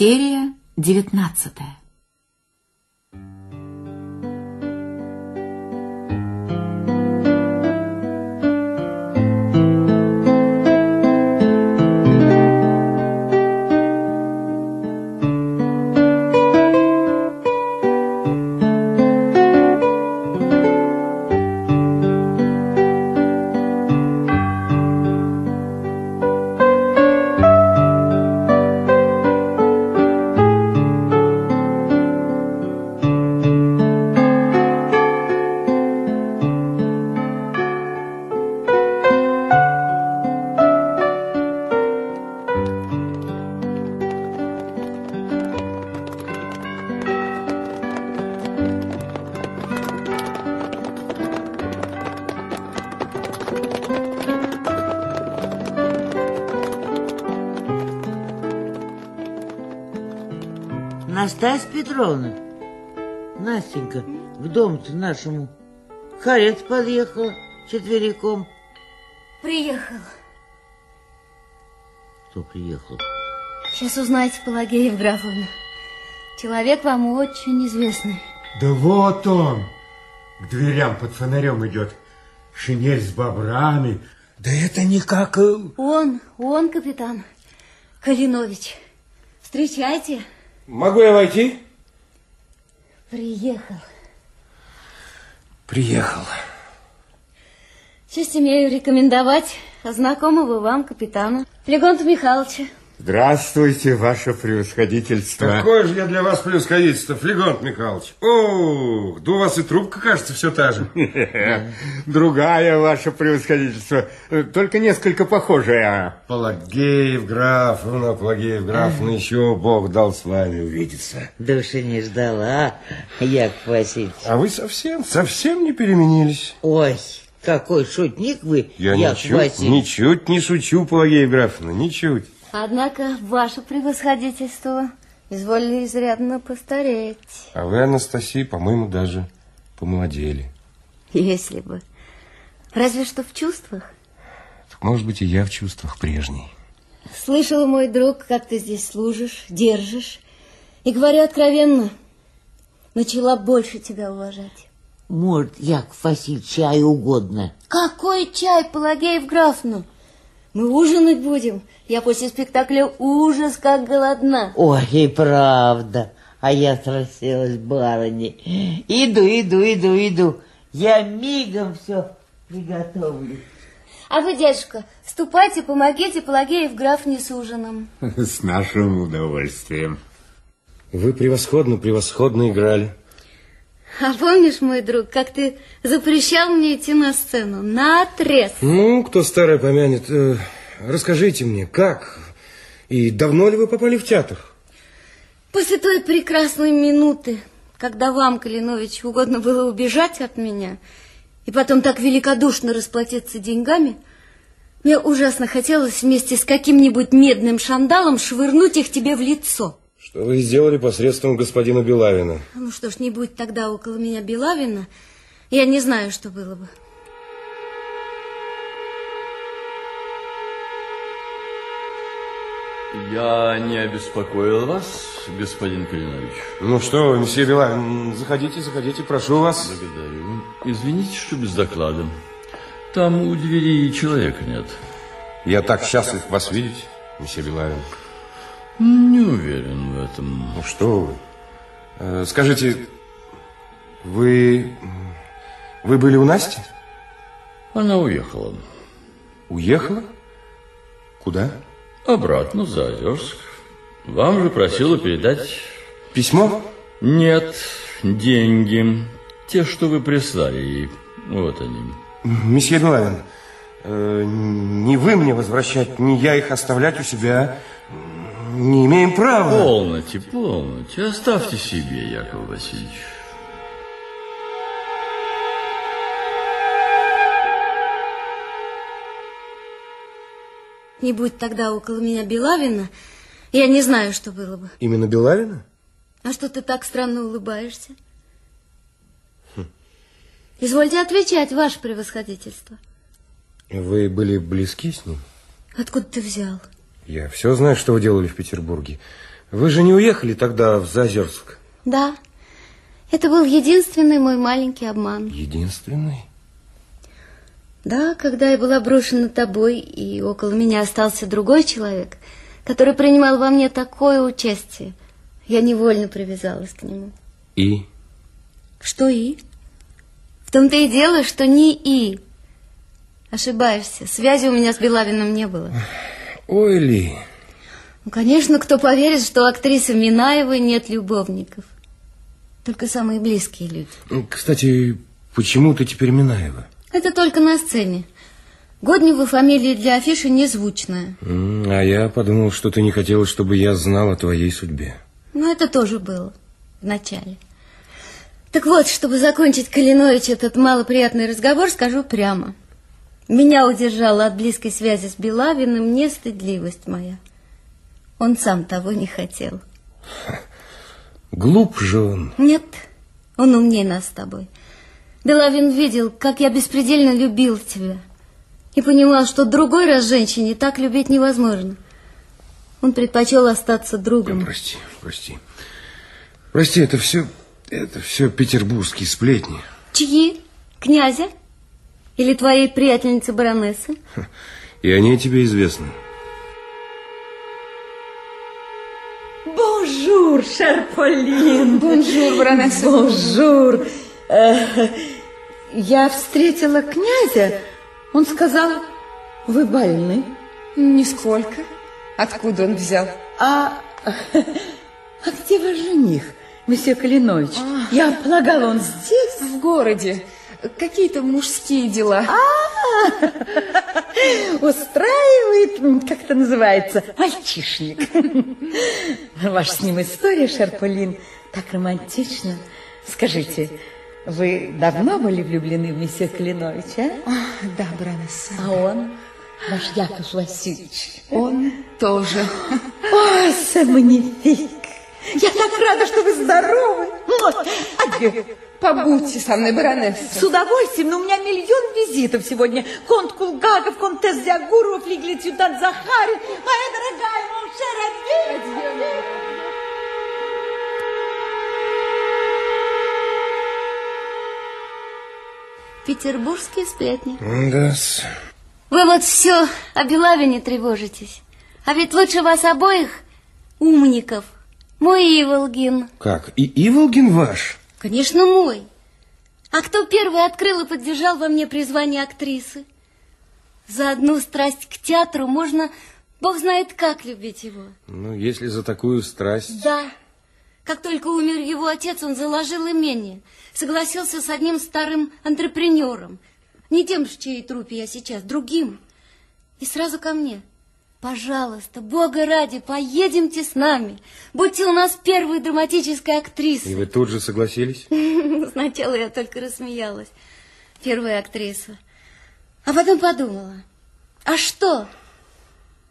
Серия девятнадцатая. Настасья Петровна, Настенька, к дому-то нашему карет подъехала четвериком. Приехал. Кто приехал? Сейчас узнаете, Пелагея Евграфовна. Человек вам очень известный. Да вот он, к дверям под фонарем идет. Шинель с бобрами. Да это никак... э, Он, он, капитан Калинович. Встречайте. Могу я войти? Приехал. Приехал. Честь имею рекомендовать знакомого вам капитана Легонта Михайловича. Здравствуйте, ваше превосходительство. Какое же я для вас превосходительство, Флегонт Михайлович. Ох, да у вас и трубка, кажется, все та же. Другая, ваше превосходительство, только несколько похожая. Пелагеев Графовна, Пелагеев Графовна, еще Бог дал с вами увидеться. Души не ждала, Яков Васильевич. А вы совсем, совсем не переменились. Ой, какой шутник вы, Я Яков ничуть, Васильевич. ничуть не шучу, Пелагеев Графовна, ничуть. Однако ваше превосходительство изволили изрядно постареть. А вы, Анастасия, по-моему, даже помолодели. Если бы. Разве что в чувствах. Так, может быть, и я в чувствах прежней. Слышала, мой друг, как ты здесь служишь, держишь. И говорю откровенно, начала больше тебя уважать. Может, Яков Васильевич, чай угодно. Какой чай, Пелагеев Графну? Мы ужинать будем. Я после спектакля ужас как голодна. Ой, и правда. А я спросилась барыни. Иду, иду, иду, иду. Я мигом все приготовлю. А вы, дядюшка, ступайте, помогите Пелагеев Графне с ужином. С нашим удовольствием. Вы превосходно, превосходно играли. А помнишь, мой друг, как ты запрещал мне идти на сцену? На отрез. Ну, кто старое помянет, э, расскажите мне, как и давно ли вы попали в театр? После той прекрасной минуты, когда вам, Калинович, угодно было убежать от меня, и потом так великодушно расплатиться деньгами, мне ужасно хотелось вместе с каким-нибудь медным шандалом швырнуть их тебе в лицо. Что вы сделали посредством господина Белавина? Ну что ж, не будь тогда около меня Белавина, я не знаю, что было бы. Я не обеспокоил вас, господин Калинович. Ну что, месье Белавин, заходите, заходите, прошу вас. Благодарю. Извините, что без доклада. Там у двери человека нет. Я так счастлив вас видеть, месье Белавин. Не уверен в этом. Ну что вы? Э, скажите, вы... Вы были у Насти? Она уехала. Уехала? Куда? Обратно за Озерск. Вам же просила передать... Письмо? Нет, деньги. Те, что вы прислали ей. Вот они. Месье Белавин, э, не вы мне возвращать, не я их оставлять у себя. Не имеем права. Полноте, полноте. Оставьте себе, Яков Васильевич. Не будь тогда около меня Белавина, я не знаю, что было бы. Именно Белавина? А что ты так странно улыбаешься? Извольте отвечать, ваше превосходительство. Вы были близки с ним? Откуда ты взял? Я все знаю, что вы делали в Петербурге. Вы же не уехали тогда в Зазерск? Да, это был единственный мой маленький обман. Единственный? Да, когда я была брошена тобой, и около меня остался другой человек, который принимал во мне такое участие, я невольно привязалась к нему. И? Что и? В том-то и дело, что не и. Ошибаешься, связи у меня с Белавиным не было. Ой, Ли. Ну, конечно, кто поверит, что у актрисы Минаевой нет любовников. Только самые близкие люди. Кстати, почему ты теперь Минаева? Это только на сцене. Годнева фамилия для афиши незвучная. А я подумал, что ты не хотела, чтобы я знал о твоей судьбе. Но это тоже было в начале. Так вот, чтобы закончить, Калинович, этот малоприятный разговор, скажу прямо. Меня удержала от близкой связи с Белавиным не стыдливость моя. Он сам того не хотел. Глуп же он. Нет, он умнее нас с тобой. Белавин видел, как я беспредельно любил тебя. И понимал, что другой раз женщине так любить невозможно. Он предпочел остаться другом. Прости, прости. Прости, это все, это все петербургские сплетни. Чьи? Князя? Или твоей приятельницы баронессы? И они тебе известны. Bonjour, chère Pauline. Bonjour, баронесса. Bonjour. Э, Я встретила князя. Он сказал, вы больны. Нисколько. Откуда он взял? А, а где ваш жених, месье Калинович? Я полагала, он здесь? В городе. Какие-то мужские дела. Устраивает, м, как это называется, мальчишник. Ваша с ним история, Шерполин, так романтично. Скажите, вы давно были влюблены в месье Калиновича, а? Да, баронесса. А он, ваш Яков Васильевич, Он тоже. О, самонефик! Я так рада, что вы здоровы. Муа! Адью. Побудьте со мной, баронесса. С удовольствием, но у меня миллион визитов сегодня. Конт Кулгаков, контесс Диагурова, флигель-адъютант Захарин. Моя дорогая, mon cher, adieu. Петербургские сплетни. да Вы вот все о Белавине тревожитесь. А ведь лучше вас обоих, умников, мой Иволгин. Как? И Иволгин ваш? Конечно, мой. А кто первый открыл и поддержал во мне призвание актрисы? За одну страсть к театру можно, бог знает как, любить его. Ну, если за такую страсть... Да. Как только умер его отец, он заложил имение. Согласился с одним старым антрепренером. Не тем, в чьей трупе я сейчас, другим. И сразу ко мне. Пожалуйста, Бога ради, поедемте с нами. Будьте у нас первой драматической И актрисой. вы тут же согласились? Сначала я только рассмеялась. Первая актриса. А потом подумала, а что?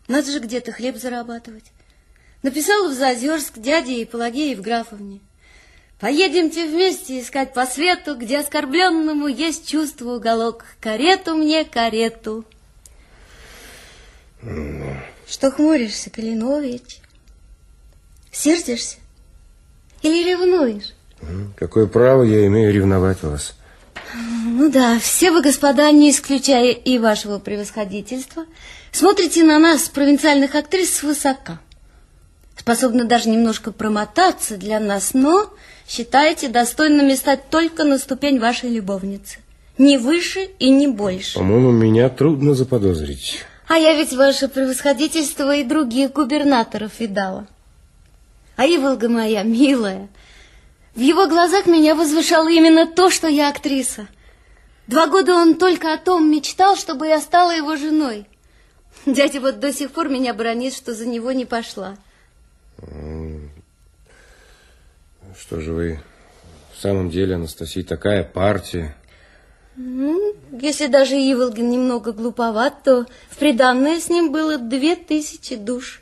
Надо же где-то хлеб зарабатывать. Написала в Зазерск дяде и Пелагеи в Графовне. Поедемте вместе искать по свету, где оскорбленному есть чувство уголок. Карету мне, карету. Что хмуришься, Калинович? Сердишься? Или ревнуешь? Какое право я имею ревновать вас? Ну да, все вы, господа, не исключая и вашего превосходительства, смотрите на нас, провинциальных актрис, свысока. Способны даже немножко промотаться для нас, но считаете достойными стать только на ступень вашей любовницы. Не выше и не больше. По-моему, меня трудно заподозрить. А я ведь ваше превосходительство и других губернаторов видала. А Иволга моя, милая, в его глазах меня возвышало именно то, что я актриса. Два года он только о том мечтал, чтобы я стала его женой. Дядя вот до сих пор меня бронит, что за него не пошла. Что же вы... В самом деле, Анастасия, такая партия. Ну, если даже Иволгин немного глуповат, то в приданное с ним было две тысячи душ.